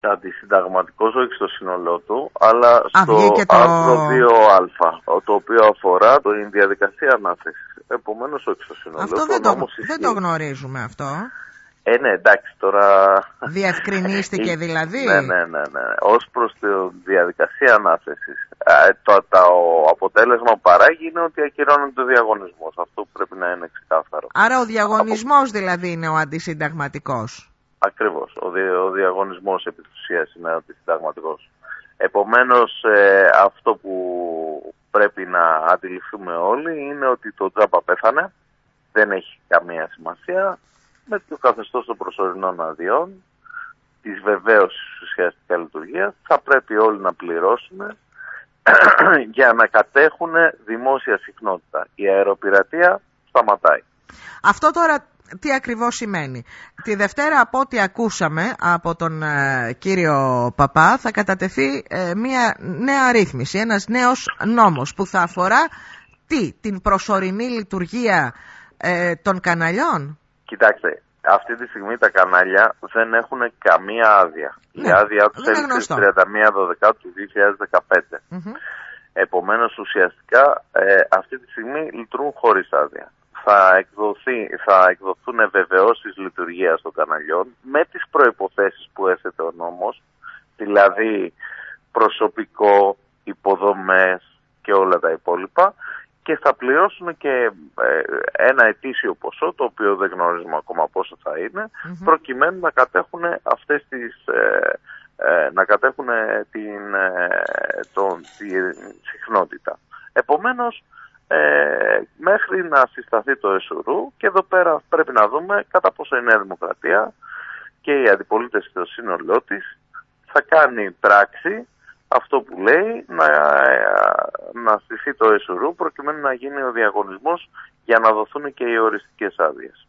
αντισυνταγματικός όχι στο σύνολό του, αλλά Α, στο βγήκε το- άρθρο 2α, το οποίο αφορά το, η διαδικασία ανάθεσης. Επομένως όχι στο σύνολό Αυτό του, δεν ο το, νόμος δεν ισχύει. το γνωρίζουμε αυτό. Ε, ναι, εντάξει, τώρα... Διευκρινίστηκε Ε, δηλαδή. Ναι, ναι, ναι, ναι. Ως προς τη διαδικασία ανάθεσης, ε, το, το αποτέλεσμα που παράγει είναι ότι ακυρώνεται ο διαγωνισμός. Αυτό πρέπει να είναι ξεκάθαρο. Άρα ο διαγωνισμός δηλαδή είναι ο αντισυνταγματικός. Ακριβώς. Ο, δι, ο διαγωνισμός επί της ουσίας είναι αντισυνταγματικός. Επομένως, ε, αυτό που πρέπει να αντιληφθούμε όλοι είναι ότι το τζάμπα πέθανε. Δεν έχει καμία σημασία. Με το καθεστώς των προσωρινών αδειών, της βεβαίωσης ουσιαστικά λειτουργία, θα πρέπει όλοι να πληρώσουν για να κατέχουν δημόσια συχνότητα. Η αεροπειρατεία σταματάει. Αυτό τώρα τι ακριβώς σημαίνει. Τη Δευτέρα από ό,τι ακούσαμε από τον ε, κύριο Παπά θα κατατεθεί ε, μια νέα ρύθμιση, ένας νέος νόμος που θα αφορά τι, την προσωρινή λειτουργία ε, των καναλιών; Κοιτάξτε, αυτή τη στιγμή τα κανάλια δεν έχουν καμία άδεια. Ναι, Η άδειά τους δεν είναι έληξε στις γνωστό. 31 12 του 2015. Μμμ. Επομένως ουσιαστικά ε, αυτή τη στιγμή λειτουργούν χωρίς άδεια. Θα, εκδοθεί, θα εκδοθούν βεβαιώσεις λειτουργίας των καναλιών με τις προϋποθέσεις που έθετε ο νόμος, δηλαδή προσωπικό, υποδομές και όλα τα υπόλοιπα και θα πληρώσουν και ε, ένα ετήσιο ποσό, το οποίο δεν γνωρίζουμε ακόμα πόσο θα είναι, Μμμ. προκειμένου να κατέχουν αυτές τις, ε, ε, να κατέχουν την, ε, τον, τη συχνότητα. Επομένως, ε, μέχρι να συσταθεί το ΕΣΟΡΟΥ και εδώ πέρα πρέπει να δούμε κατά πόσο η Νέα Δημοκρατία και η αντιπολίτευση στο σύνολό της θα κάνει πράξη αυτό που λέει να, να στηθεί το ΕΣΟΡΟΥ προκειμένου να γίνει ο διαγωνισμός για να δοθούν και οι οριστικές άδειες.